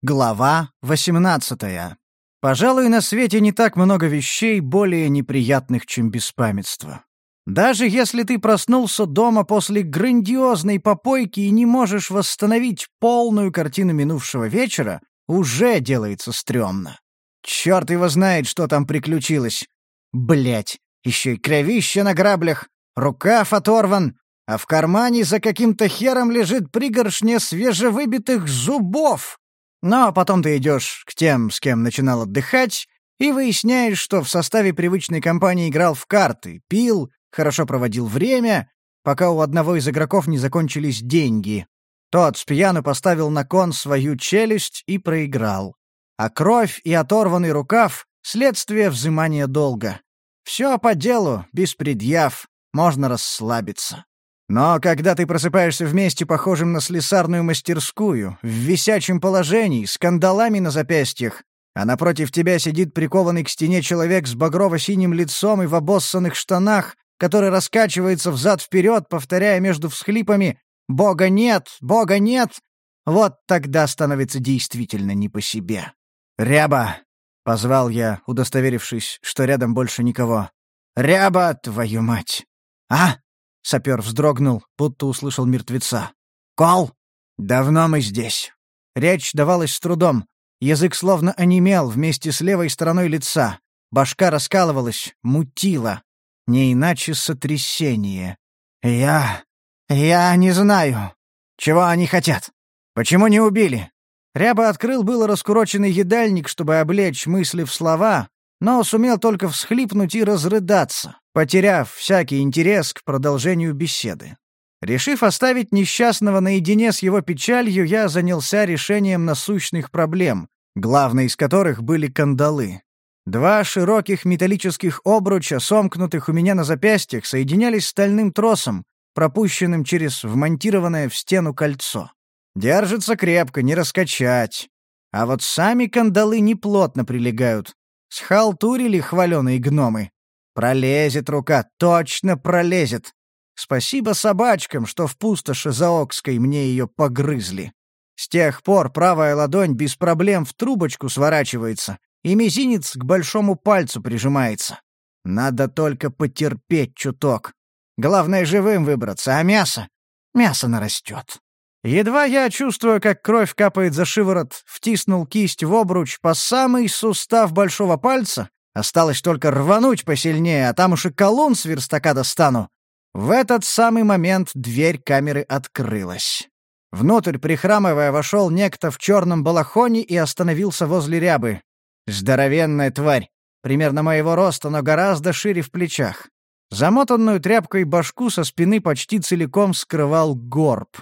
Глава 18. Пожалуй, на свете не так много вещей более неприятных, чем беспамятство. Даже если ты проснулся дома после грандиозной попойки и не можешь восстановить полную картину минувшего вечера, уже делается стрёмно. Чёрт его знает, что там приключилось. Блять, еще и кровище на граблях, рукав оторван, а в кармане за каким-то хером лежит пригоршня свежевыбитых зубов. Но потом ты идешь к тем, с кем начинал отдыхать, и выясняешь, что в составе привычной компании играл в карты, пил, хорошо проводил время, пока у одного из игроков не закончились деньги. Тот с пьяну поставил на кон свою челюсть и проиграл. А кровь и оторванный рукав — следствие взимания долга. Все по делу, без предъяв, можно расслабиться. Но когда ты просыпаешься вместе, похожим на слесарную мастерскую, в висячем положении, с кандалами на запястьях, а напротив тебя сидит прикованный к стене человек с багрово-синим лицом и в обоссанных штанах, который раскачивается взад-вперед, повторяя между всхлипами «Бога нет! Бога нет!» Вот тогда становится действительно не по себе. «Ряба!» — позвал я, удостоверившись, что рядом больше никого. «Ряба, твою мать!» «А?» Сапер вздрогнул, будто услышал мертвеца. «Кол! Давно мы здесь!» Речь давалась с трудом. Язык словно онемел вместе с левой стороной лица. Башка раскалывалась, мутила. Не иначе сотрясение. «Я... я не знаю. Чего они хотят? Почему не убили?» Ряба открыл было раскуроченный едальник, чтобы облечь мысли в слова, но сумел только всхлипнуть и разрыдаться, потеряв всякий интерес к продолжению беседы. Решив оставить несчастного наедине с его печалью, я занялся решением насущных проблем, главной из которых были кандалы. Два широких металлических обруча, сомкнутых у меня на запястьях, соединялись стальным тросом, пропущенным через вмонтированное в стену кольцо. Держится крепко, не раскачать. А вот сами кандалы неплотно прилегают, Схалтурили хваленые гномы. Пролезет рука, точно пролезет. Спасибо собачкам, что в пустоши Заокской мне ее погрызли. С тех пор правая ладонь без проблем в трубочку сворачивается, и мизинец к большому пальцу прижимается. Надо только потерпеть чуток. Главное живым выбраться, а мясо? Мясо нарастет. Едва я, чувствую, как кровь капает за шиворот, втиснул кисть в обруч по самый сустав большого пальца, осталось только рвануть посильнее, а там уж и колун с верстака достану. В этот самый момент дверь камеры открылась. Внутрь, прихрамывая, вошел некто в черном балахоне и остановился возле рябы. Здоровенная тварь, примерно моего роста, но гораздо шире в плечах. Замотанную тряпкой башку со спины почти целиком скрывал горб.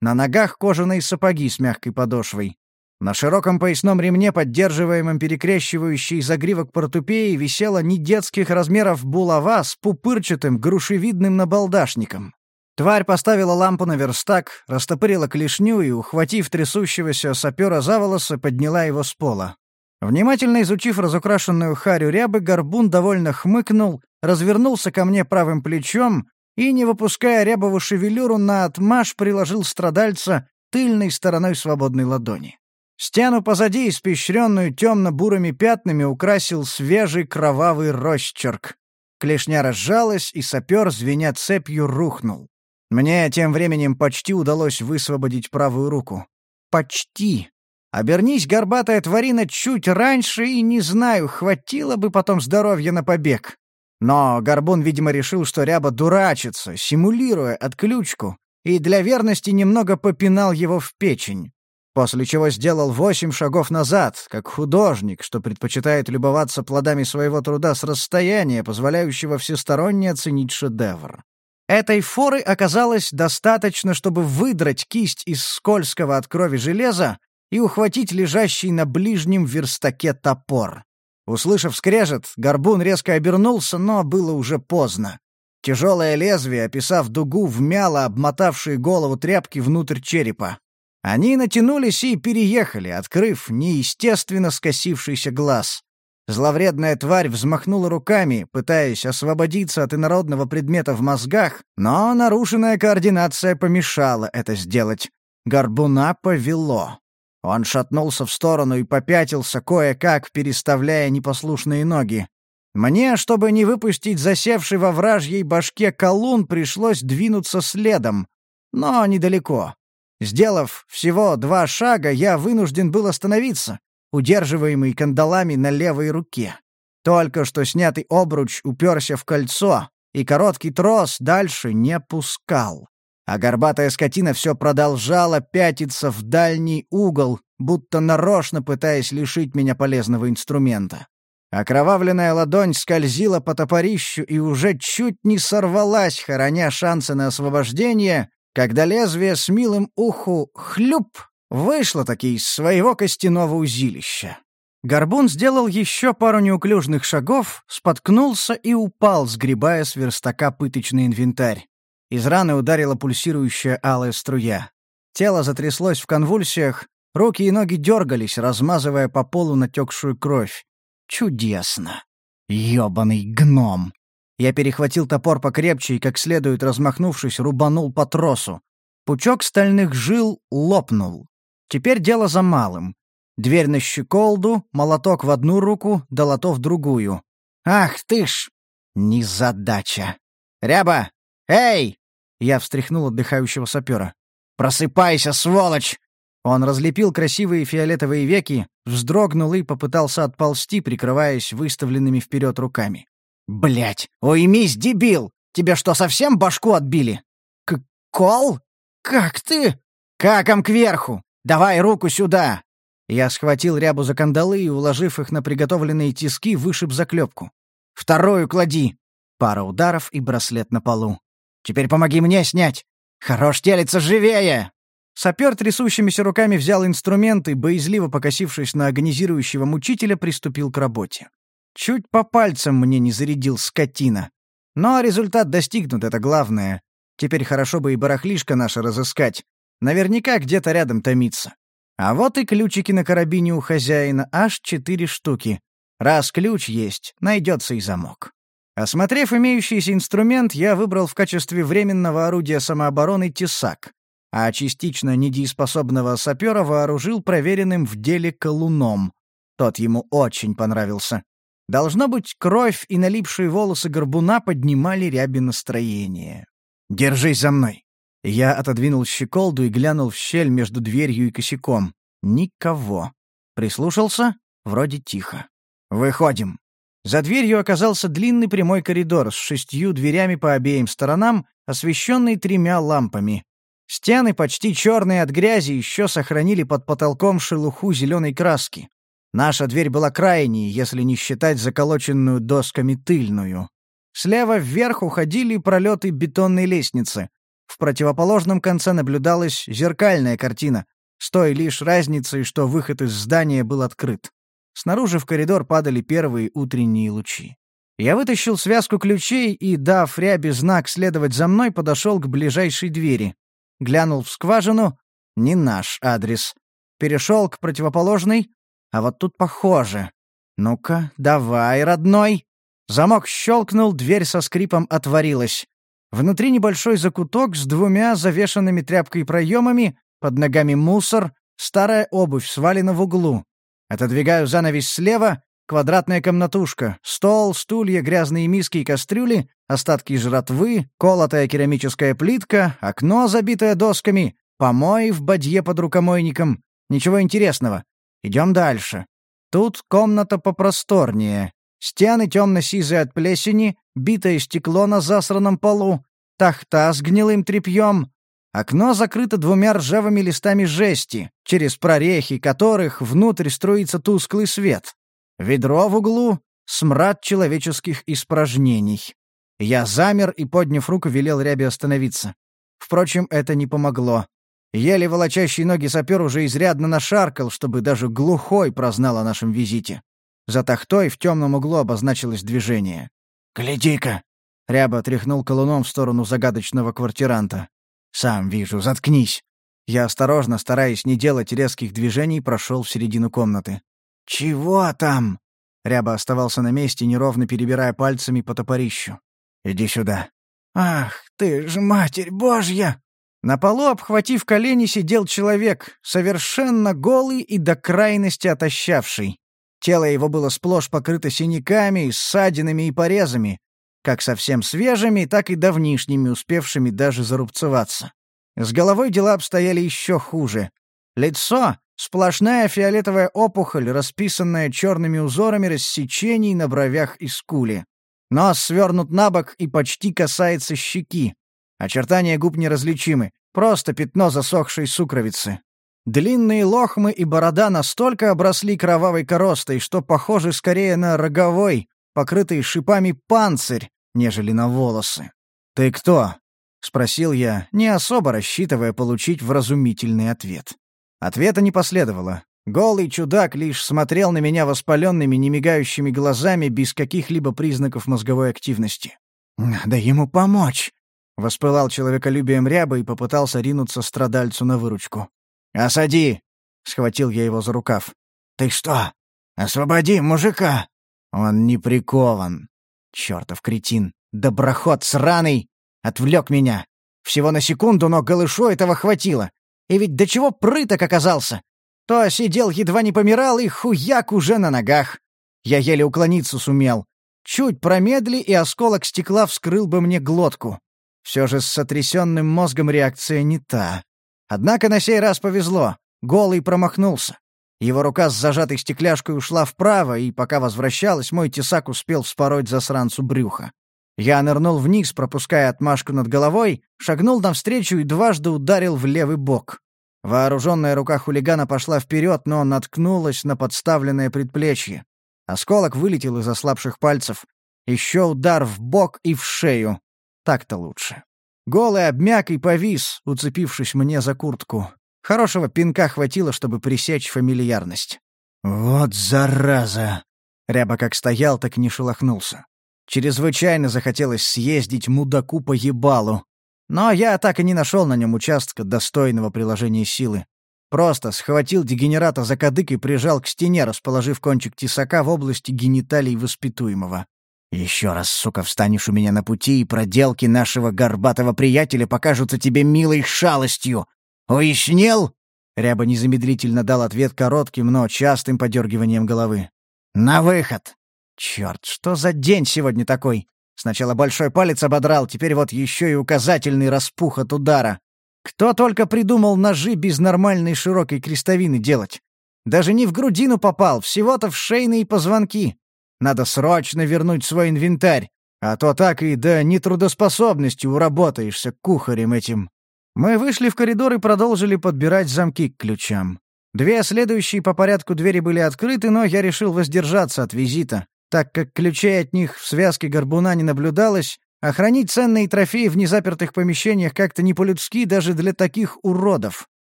На ногах кожаные сапоги с мягкой подошвой. На широком поясном ремне, поддерживаемом перекрещивающей загривок портупеи, висела не детских размеров булава с пупырчатым грушевидным набалдашником. Тварь поставила лампу на верстак, растопырила клешню и, ухватив трясущегося сапера за волосы, подняла его с пола. Внимательно изучив разукрашенную харю рябы, горбун довольно хмыкнул, развернулся ко мне правым плечом и, не выпуская рябову шевелюру, на отмаш приложил страдальца тыльной стороной свободной ладони. Стену позади, испещренную темно-бурыми пятнами, украсил свежий кровавый росчерк. Клешня разжалась, и сапер, звеня цепью, рухнул. Мне тем временем почти удалось высвободить правую руку. Почти. Обернись, горбатая тварина, чуть раньше, и, не знаю, хватило бы потом здоровья на побег. Но Горбун, видимо, решил, что Ряба дурачится, симулируя отключку, и для верности немного попинал его в печень. После чего сделал восемь шагов назад, как художник, что предпочитает любоваться плодами своего труда с расстояния, позволяющего всесторонне оценить шедевр. Этой форы оказалось достаточно, чтобы выдрать кисть из скользкого от крови железа и ухватить лежащий на ближнем верстаке топор. Услышав скрежет, горбун резко обернулся, но было уже поздно. Тяжелое лезвие, описав дугу, вмяло обмотавшие голову тряпки внутрь черепа. Они натянулись и переехали, открыв неестественно скосившийся глаз. Зловредная тварь взмахнула руками, пытаясь освободиться от инородного предмета в мозгах, но нарушенная координация помешала это сделать. Горбуна повело. Он шатнулся в сторону и попятился, кое-как переставляя непослушные ноги. Мне, чтобы не выпустить засевший во вражьей башке колун, пришлось двинуться следом. Но недалеко. Сделав всего два шага, я вынужден был остановиться, удерживаемый кандалами на левой руке. Только что снятый обруч уперся в кольцо, и короткий трос дальше не пускал. А горбатая скотина все продолжала пятиться в дальний угол, будто нарочно пытаясь лишить меня полезного инструмента. Окровавленная ладонь скользила по топорищу и уже чуть не сорвалась, хороня шансы на освобождение, когда лезвие с милым уху «хлюп» вышло таки из своего костяного узилища. Горбун сделал еще пару неуклюжных шагов, споткнулся и упал, сгребая с верстака пыточный инвентарь. Из раны ударила пульсирующая алая струя. Тело затряслось в конвульсиях, руки и ноги дергались, размазывая по полу натекшую кровь. Чудесно! Ёбаный гном! Я перехватил топор покрепче и, как следует размахнувшись, рубанул по тросу. Пучок стальных жил лопнул. Теперь дело за малым. Дверь на щеколду, молоток в одну руку, долото в другую. «Ах ты ж! Незадача! Ряба! Эй!» Я встряхнул отдыхающего сапера. «Просыпайся, сволочь!» Он разлепил красивые фиолетовые веки, вздрогнул и попытался отползти, прикрываясь выставленными вперед руками. Блять, уймись, дебил! Тебе что, совсем башку отбили? К кол? Как ты? Каком кверху? Давай руку сюда!» Я схватил рябу за кандалы и, уложив их на приготовленные тиски, вышиб заклепку. «Вторую клади!» Пара ударов и браслет на полу. «Теперь помоги мне снять! Хорош телиться живее!» Сапер трясущимися руками взял инструмент и, боязливо покосившись на агонизирующего мучителя, приступил к работе. Чуть по пальцам мне не зарядил скотина. Но результат достигнут, это главное. Теперь хорошо бы и барахлишко наше разыскать. Наверняка где-то рядом томится. А вот и ключики на карабине у хозяина, аж четыре штуки. Раз ключ есть, найдется и замок. Осмотрев имеющийся инструмент, я выбрал в качестве временного орудия самообороны тесак, а частично недееспособного сапера вооружил проверенным в деле колуном. Тот ему очень понравился. Должно быть, кровь и налипшие волосы горбуна поднимали ряби настроение. «Держись за мной!» Я отодвинул щеколду и глянул в щель между дверью и косяком. Никого. Прислушался? Вроде тихо. «Выходим». За дверью оказался длинный прямой коридор с шестью дверями по обеим сторонам, освещенный тремя лампами. Стены, почти черные от грязи, еще сохранили под потолком шелуху зеленой краски. Наша дверь была крайней, если не считать заколоченную досками тыльную. Слева вверх уходили пролеты бетонной лестницы. В противоположном конце наблюдалась зеркальная картина, с той лишь разницей, что выход из здания был открыт. Снаружи в коридор падали первые утренние лучи. Я вытащил связку ключей и, дав рябе знак следовать за мной, подошел к ближайшей двери. Глянул в скважину — не наш адрес. Перешел к противоположной, а вот тут похоже. Ну-ка, давай, родной. Замок щелкнул, дверь со скрипом отворилась. Внутри небольшой закуток с двумя завешанными тряпкой проемами, под ногами мусор, старая обувь свалена в углу. Отодвигаю занавес слева, квадратная комнатушка, стол, стулья, грязные миски и кастрюли, остатки жратвы, колотая керамическая плитка, окно, забитое досками, помой в бадье под рукомойником. Ничего интересного. Идем дальше. Тут комната попросторнее. Стены темно-сизые от плесени, битое стекло на засранном полу, тахта с гнилым тряпьем. Окно закрыто двумя ржавыми листами жести, через прорехи которых внутрь струится тусклый свет. Ведро в углу — смрад человеческих испражнений. Я замер и, подняв руку, велел рябе остановиться. Впрочем, это не помогло. Еле волочащий ноги сапер уже изрядно нашаркал, чтобы даже глухой прознал о нашем визите. За тахтой в темном углу обозначилось движение. «Гляди-ка!» — Ряба тряхнул колуном в сторону загадочного квартиранта. «Сам вижу, заткнись!» Я осторожно, стараясь не делать резких движений, прошел в середину комнаты. «Чего там?» Ряба оставался на месте, неровно перебирая пальцами по топорищу. «Иди сюда». «Ах, ты ж Матерь Божья!» На полу, обхватив колени, сидел человек, совершенно голый и до крайности отощавший. Тело его было сплошь покрыто синяками, ссадинами и порезами, как совсем свежими, так и давнишними, успевшими даже зарубцеваться. С головой дела обстояли еще хуже. Лицо — сплошная фиолетовая опухоль, расписанная черными узорами рассечений на бровях и скуле. Нос свернут на бок и почти касается щеки. Очертания губ неразличимы, просто пятно засохшей сукровицы. Длинные лохмы и борода настолько обросли кровавой коростой, что похожи скорее на роговой, покрытый шипами панцирь, нежели на волосы. «Ты кто?» — спросил я, не особо рассчитывая получить вразумительный ответ. Ответа не последовало. Голый чудак лишь смотрел на меня воспаленными, немигающими глазами без каких-либо признаков мозговой активности. «Надо ему помочь!» Воспылал человеколюбием ряба и попытался ринуться страдальцу на выручку. «Осади!» — схватил я его за рукав. «Ты что? Освободи мужика!» «Он не прикован!» «Чёртов кретин! Доброход сраный! Отвлек меня! Всего на секунду, но голышу этого хватило! И ведь до чего прыток оказался! То сидел, едва не помирал, и хуяк уже на ногах! Я еле уклониться сумел. Чуть промедли, и осколок стекла вскрыл бы мне глотку. Все же с сотрясенным мозгом реакция не та. Однако на сей раз повезло. Голый промахнулся. Его рука с зажатой стекляшкой ушла вправо, и пока возвращалась, мой тесак успел вспороть засранцу брюха. Я нырнул вниз, пропуская отмашку над головой, шагнул навстречу и дважды ударил в левый бок. Вооруженная рука хулигана пошла вперед, но наткнулась на подставленное предплечье. Осколок вылетел из ослабших пальцев. Еще удар в бок и в шею. Так-то лучше. Голый обмяк и повис, уцепившись мне за куртку. Хорошего пинка хватило, чтобы пресечь фамильярность. «Вот зараза!» Ряба как стоял, так не шелохнулся. Чрезвычайно захотелось съездить мудаку по ебалу. Но я так и не нашел на нем участка достойного приложения силы. Просто схватил дегенерата за кадык и прижал к стене, расположив кончик тесака в области гениталий воспитуемого. Еще раз, сука, встанешь у меня на пути, и проделки нашего горбатого приятеля покажутся тебе милой шалостью. Уяснил?» Ряба незамедлительно дал ответ коротким, но частым подергиванием головы. «На выход!» «Черт, что за день сегодня такой? Сначала большой палец ободрал, теперь вот еще и указательный распух от удара. Кто только придумал ножи без нормальной широкой крестовины делать? Даже не в грудину попал, всего-то в шейные позвонки. Надо срочно вернуть свой инвентарь, а то так и до нетрудоспособности уработаешься кухарем этим. Мы вышли в коридор и продолжили подбирать замки к ключам. Две следующие по порядку двери были открыты, но я решил воздержаться от визита, так как ключей от них в связке горбуна не наблюдалось, а хранить ценные трофеи в незапертых помещениях как-то не по-людски даже для таких уродов.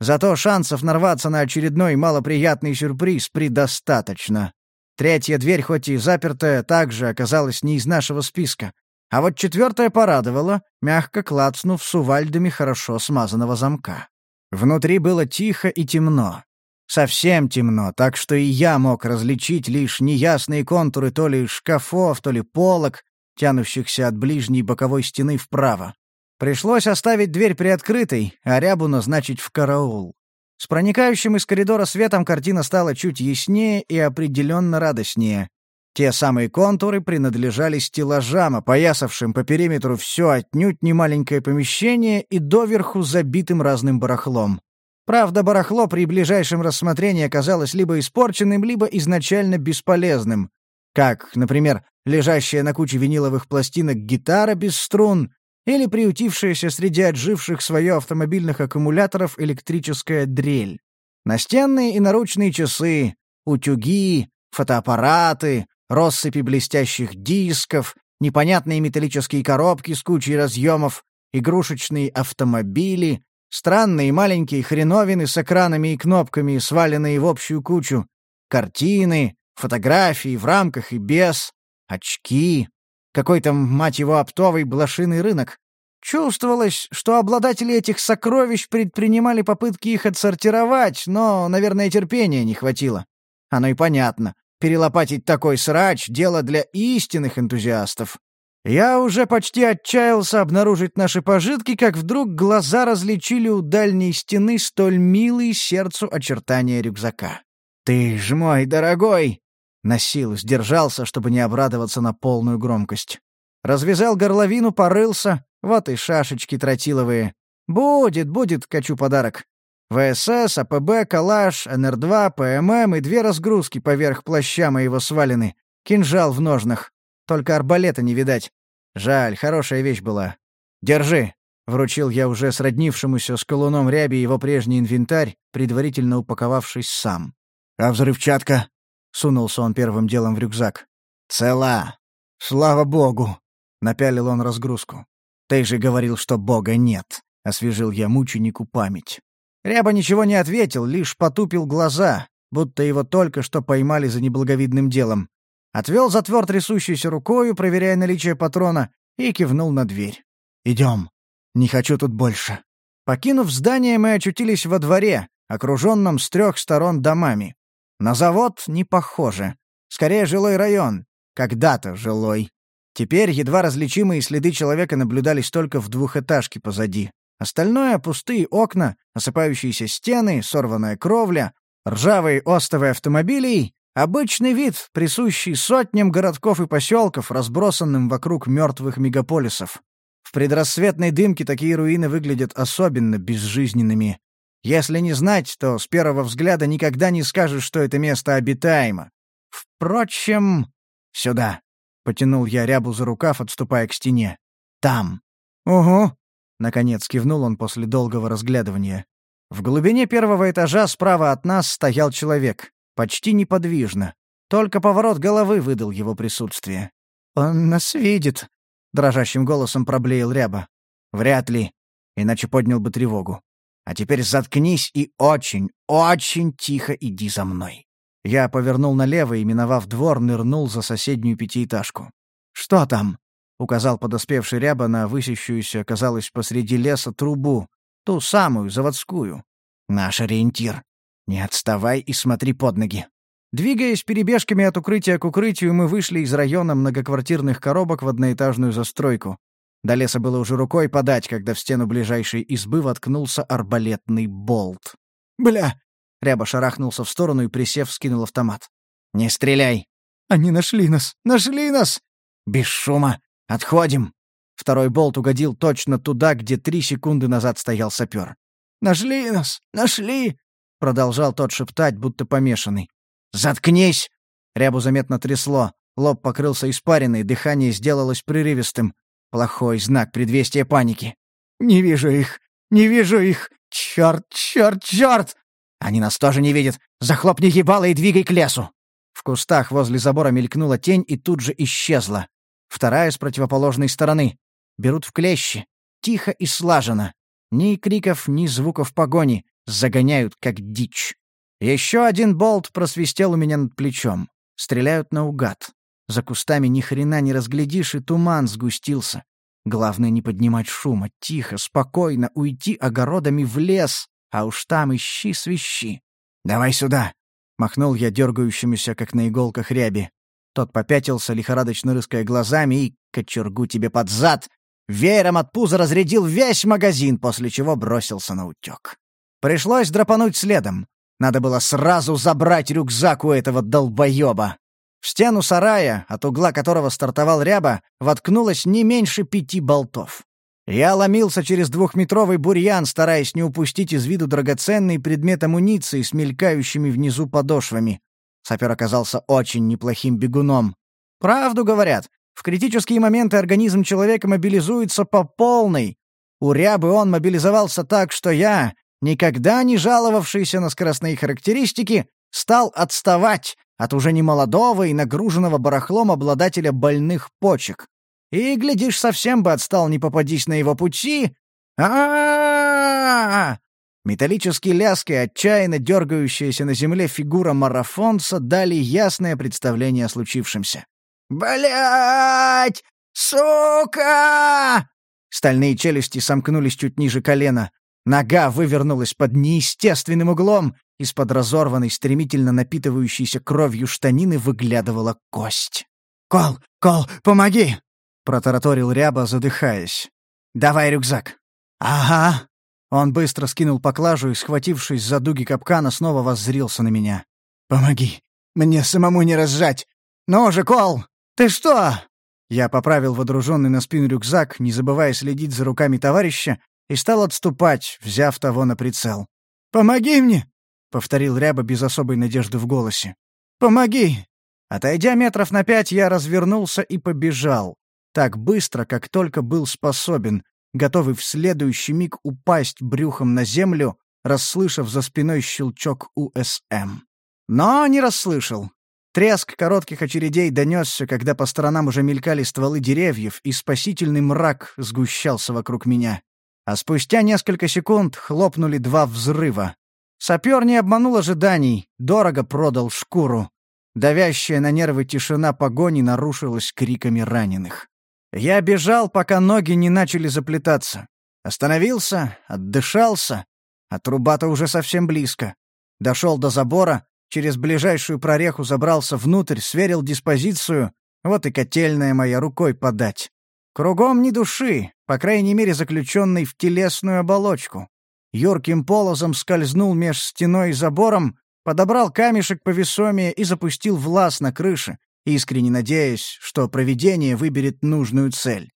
Зато шансов нарваться на очередной малоприятный сюрприз предостаточно. Третья дверь, хоть и запертая, также оказалась не из нашего списка. А вот четвертая порадовала, мягко клацнув сувальдами хорошо смазанного замка. Внутри было тихо и темно. Совсем темно, так что и я мог различить лишь неясные контуры то ли шкафов, то ли полок, тянущихся от ближней боковой стены вправо. Пришлось оставить дверь приоткрытой, а рябу назначить в караул. С проникающим из коридора светом картина стала чуть яснее и определенно радостнее. Те самые контуры принадлежали стеллажам, опоясавшим по периметру все отнюдь не маленькое помещение и доверху забитым разным барахлом. Правда, барахло при ближайшем рассмотрении оказалось либо испорченным, либо изначально бесполезным. Как, например, лежащая на куче виниловых пластинок гитара без струн или приютившаяся среди отживших свое автомобильных аккумуляторов электрическая дрель. Настенные и наручные часы, утюги, фотоаппараты, россыпи блестящих дисков, непонятные металлические коробки с кучей разъемов, игрушечные автомобили, странные маленькие хреновины с экранами и кнопками, сваленные в общую кучу, картины, фотографии в рамках и без, очки, какой-то, мать его, оптовый блошиный рынок. Чувствовалось, что обладатели этих сокровищ предпринимали попытки их отсортировать, но, наверное, терпения не хватило. Оно и понятно. Перелопатить такой срач — дело для истинных энтузиастов. Я уже почти отчаялся обнаружить наши пожитки, как вдруг глаза различили у дальней стены столь милые сердцу очертания рюкзака. «Ты ж мой дорогой!» На силу сдержался, чтобы не обрадоваться на полную громкость. Развязал горловину, порылся. Вот и шашечки тротиловые. Будет, будет, качу подарок. ВСС, АПБ, калаш, НР-2, ПММ и две разгрузки поверх плаща моего свалены. Кинжал в ножнах. Только арбалета не видать. Жаль, хорошая вещь была. Держи. Вручил я уже сроднившемуся с колуном ряби его прежний инвентарь, предварительно упаковавшись сам. «А взрывчатка?» — сунулся он первым делом в рюкзак. «Цела! Слава богу!» — напялил он разгрузку. «Ты же говорил, что бога нет!» — освежил я мученику память. Ряба ничего не ответил, лишь потупил глаза, будто его только что поймали за неблаговидным делом. Отвел затвор трясущейся рукою, проверяя наличие патрона, и кивнул на дверь. «Идем. Не хочу тут больше». Покинув здание, мы очутились во дворе, окруженном с трех сторон домами. На завод не похоже. Скорее, жилой район. Когда-то жилой. Теперь едва различимые следы человека наблюдались только в двухэтажке позади. Остальное — пустые окна, осыпающиеся стены, сорванная кровля, ржавые остовы автомобилей — обычный вид, присущий сотням городков и поселков, разбросанным вокруг мертвых мегаполисов. В предрассветной дымке такие руины выглядят особенно безжизненными. Если не знать, то с первого взгляда никогда не скажешь, что это место обитаемо. Впрочем, сюда. Потянул я рябу за рукав, отступая к стене. Там. Угу. Наконец кивнул он после долгого разглядывания. В глубине первого этажа справа от нас стоял человек, почти неподвижно. Только поворот головы выдал его присутствие. «Он нас видит», — дрожащим голосом проблеял Ряба. «Вряд ли, иначе поднял бы тревогу. А теперь заткнись и очень, очень тихо иди за мной». Я повернул налево и, миновав двор, нырнул за соседнюю пятиэтажку. «Что там?» — указал подоспевший ряба на высящуюся, казалось, посреди леса трубу, ту самую, заводскую. «Наш ориентир. Не отставай и смотри под ноги». Двигаясь перебежками от укрытия к укрытию, мы вышли из района многоквартирных коробок в одноэтажную застройку. До леса было уже рукой подать, когда в стену ближайшей избы воткнулся арбалетный болт. «Бля!» — Ряба шарахнулся в сторону и, присев, скинул автомат. «Не стреляй!» «Они нашли нас! Нашли нас!» «Без шума! Отходим!» Второй болт угодил точно туда, где три секунды назад стоял сапер. «Нашли нас! Нашли!» — продолжал тот шептать, будто помешанный. «Заткнись!» Рябу заметно трясло. Лоб покрылся испариной, дыхание сделалось прерывистым. Плохой знак предвестия паники. «Не вижу их! Не вижу их! Чёрт, чёрт, чёрт!» «Они нас тоже не видят! Захлопни ебало и двигай к лесу!» В кустах возле забора мелькнула тень и тут же исчезла. Вторая с противоположной стороны. Берут в клещи. Тихо и слаженно. Ни криков, ни звуков погони. Загоняют, как дичь. Еще один болт просвистел у меня над плечом. Стреляют наугад. За кустами ни хрена не разглядишь, и туман сгустился. Главное не поднимать шума, тихо, спокойно уйти огородами в лес, а уж там ищи свищи. «Давай сюда!» — махнул я дергающемуся, как на иголках ряби. Тот попятился, лихорадочно рыская глазами, и, кочергу тебе под зад, веером от пуза разрядил весь магазин, после чего бросился на утек. Пришлось драпануть следом. Надо было сразу забрать рюкзак у этого долбоеба. В стену сарая, от угла которого стартовал ряба, воткнулось не меньше пяти болтов. Я ломился через двухметровый бурьян, стараясь не упустить из виду драгоценный предмет амуниции с мелькающими внизу подошвами. Сапер оказался очень неплохим бегуном. Правду говорят, в критические моменты организм человека мобилизуется по полной. У рябы он мобилизовался так, что я, никогда не жаловавшийся на скоростные характеристики, стал отставать, от уже немолодого и нагруженного барахлом обладателя больных почек. И, глядишь, совсем бы отстал, не попадись на его пути. а а, -а, Металлический ляск и отчаянно дергающаяся на земле фигура марафонца дали ясное представление о случившемся. «Блядь! Сука!» Стальные челюсти сомкнулись чуть ниже колена. Нога вывернулась под неестественным углом, из-под разорванной, стремительно напитывающейся кровью штанины выглядывала кость. «Кол! Кол! Помоги!» протараторил Ряба, задыхаясь. «Давай рюкзак». «Ага». Он быстро скинул поклажу и, схватившись за дуги капкана, снова воззрился на меня. «Помоги. Мне самому не разжать. Ну же, Кол, ты что?» Я поправил водруженный на спину рюкзак, не забывая следить за руками товарища, и стал отступать, взяв того на прицел. «Помоги мне!» — повторил Ряба без особой надежды в голосе. «Помоги!» Отойдя метров на пять, я развернулся и побежал. Так быстро, как только был способен, готовый в следующий миг упасть брюхом на землю, расслышав за спиной щелчок УСМ. Но не расслышал. Треск коротких очередей донесся, когда по сторонам уже мелькали стволы деревьев, и спасительный мрак сгущался вокруг меня. А спустя несколько секунд хлопнули два взрыва. Сапер не обманул ожиданий, дорого продал шкуру. Давящая на нервы тишина погони нарушилась криками раненых. Я бежал, пока ноги не начали заплетаться. Остановился, отдышался, а труба-то уже совсем близко. Дошел до забора, через ближайшую прореху забрался внутрь, сверил диспозицию, вот и котельная моя рукой подать. Кругом ни души, по крайней мере заключенной в телесную оболочку. Юрким полозом скользнул меж стеной и забором, подобрал камешек повесомее и запустил в лаз на крыше, искренне надеясь, что провидение выберет нужную цель.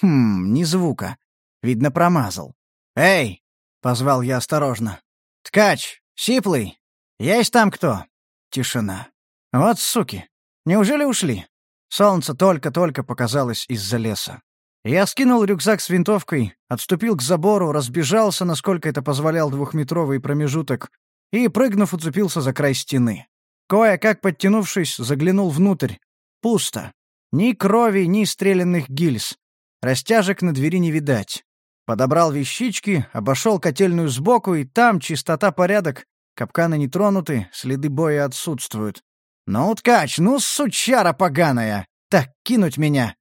Хм, ни звука. Видно, промазал. «Эй!» — позвал я осторожно. «Ткач! Сиплый! Есть там кто?» Тишина. «Вот суки! Неужели ушли?» Солнце только-только показалось из-за леса. Я скинул рюкзак с винтовкой, отступил к забору, разбежался, насколько это позволял двухметровый промежуток, и, прыгнув, уцепился за край стены. Кое-как подтянувшись, заглянул внутрь. Пусто. Ни крови, ни стрелянных гильз. Растяжек на двери не видать. Подобрал вещички, обошел котельную сбоку, и там чистота порядок, капканы не тронуты, следы боя отсутствуют. «Ну, ткач, ну, сучара поганая! Так кинуть меня!»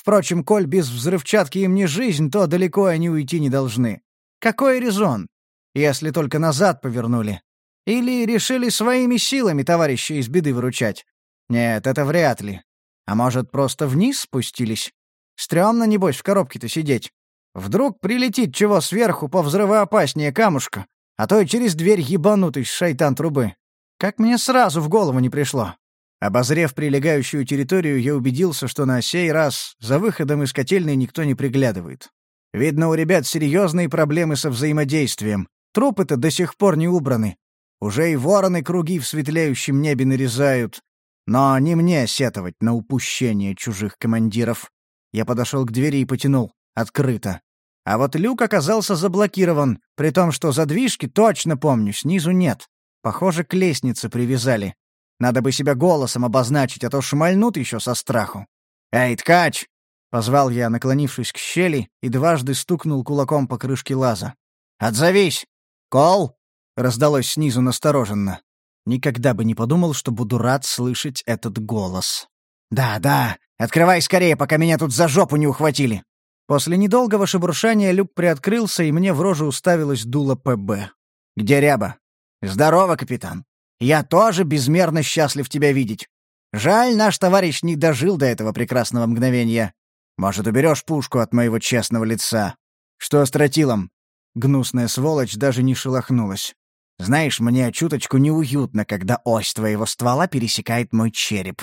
Впрочем, коль без взрывчатки им не жизнь, то далеко они уйти не должны. Какой резон? Если только назад повернули. Или решили своими силами товарища из беды выручать? Нет, это вряд ли. А может, просто вниз спустились? Стрёмно, небось, в коробке-то сидеть. Вдруг прилетит чего сверху по взрывоопаснее камушка, а то и через дверь ебанутый шайтан трубы. Как мне сразу в голову не пришло. Обозрев прилегающую территорию, я убедился, что на сей раз за выходом из котельной никто не приглядывает. Видно, у ребят серьезные проблемы со взаимодействием. Трупы-то до сих пор не убраны. Уже и вороны круги в светлеющем небе нарезают. Но не мне сетовать на упущение чужих командиров. Я подошел к двери и потянул. Открыто. А вот люк оказался заблокирован, при том, что задвижки, точно помню, снизу нет. Похоже, к лестнице привязали. Надо бы себя голосом обозначить, а то шмальнут еще со страху. «Эй, ткач!» — позвал я, наклонившись к щели, и дважды стукнул кулаком по крышке лаза. «Отзовись! Кол!» — раздалось снизу настороженно. Никогда бы не подумал, что буду рад слышать этот голос. «Да, да, открывай скорее, пока меня тут за жопу не ухватили!» После недолгого шебуршания люк приоткрылся, и мне в рожу уставилось дуло ПБ. «Где ряба?» «Здорово, капитан!» Я тоже безмерно счастлив тебя видеть. Жаль, наш товарищ не дожил до этого прекрасного мгновения. Может, уберешь пушку от моего честного лица? Что с тротилом?» Гнусная сволочь даже не шелохнулась. «Знаешь, мне чуточку неуютно, когда ось твоего ствола пересекает мой череп.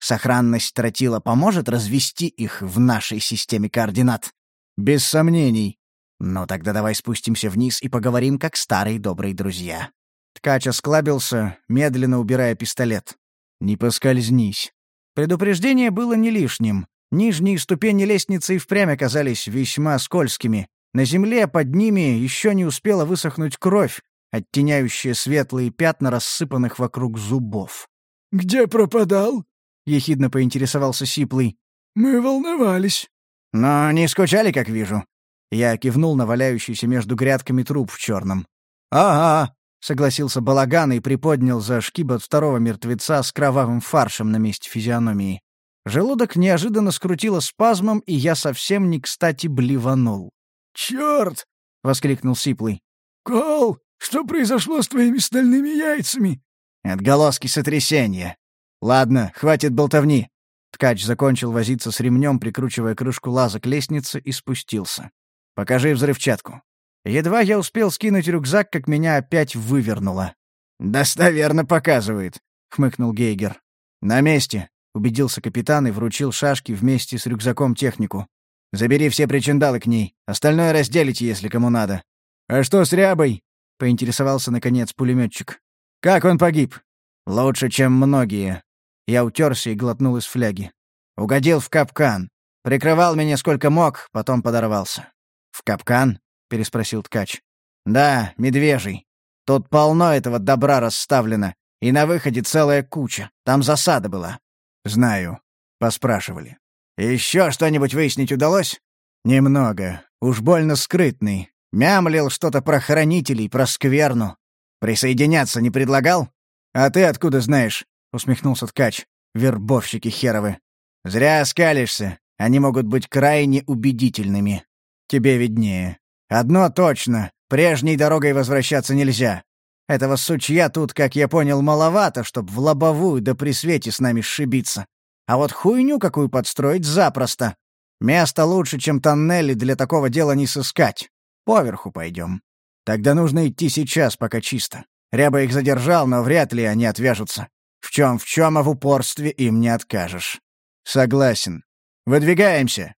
Сохранность тротила поможет развести их в нашей системе координат?» «Без сомнений». «Ну, тогда давай спустимся вниз и поговорим, как старые добрые друзья». Ткач осклабился, медленно убирая пистолет. «Не поскользнись». Предупреждение было не лишним. Нижние ступени лестницы и впрямь оказались весьма скользкими. На земле под ними еще не успела высохнуть кровь, оттеняющая светлые пятна рассыпанных вокруг зубов. «Где пропадал?» — ехидно поинтересовался Сиплый. «Мы волновались». «Но не скучали, как вижу». Я кивнул на валяющийся между грядками труп в черном. «Ага, — согласился Балаган и приподнял за шкибот второго мертвеца с кровавым фаршем на месте физиономии. Желудок неожиданно скрутило спазмом, и я совсем не кстати блеванул. «Чёрт!» — воскликнул Сиплый. «Кол, что произошло с твоими стальными яйцами?» «Отголоски сотрясения. Ладно, хватит болтовни. Ткач закончил возиться с ремнем, прикручивая крышку лаза к лестнице, и спустился. «Покажи взрывчатку». Едва я успел скинуть рюкзак, как меня опять вывернуло. «Достоверно показывает», — хмыкнул Гейгер. «На месте», — убедился капитан и вручил шашки вместе с рюкзаком технику. «Забери все причиндалы к ней. Остальное разделите, если кому надо». «А что с Рябой?» — поинтересовался, наконец, пулеметчик. «Как он погиб?» «Лучше, чем многие». Я утерся и глотнул из фляги. Угодил в капкан. Прикрывал меня сколько мог, потом подорвался. «В капкан?» — переспросил ткач. «Да, медвежий. Тут полно этого добра расставлено, и на выходе целая куча. Там засада была». «Знаю. Поспрашивали». «Еще что-нибудь выяснить удалось?» «Немного. Уж больно скрытный. Мямлил что-то про хранителей, про скверну. Присоединяться не предлагал?» «А ты откуда знаешь?» — усмехнулся ткач. «Вербовщики херовы. Зря оскалишься. Они могут быть крайне убедительными. Тебе виднее. Одно точно. Прежней дорогой возвращаться нельзя. Этого сучья тут, как я понял, маловато, чтоб в лобовую да при свете с нами сшибиться. А вот хуйню какую подстроить запросто. Место лучше, чем тоннели, для такого дела не сыскать. Поверху пойдем. Тогда нужно идти сейчас, пока чисто. Ряба их задержал, но вряд ли они отвяжутся. В чем в чем, а в упорстве им не откажешь. Согласен. Выдвигаемся.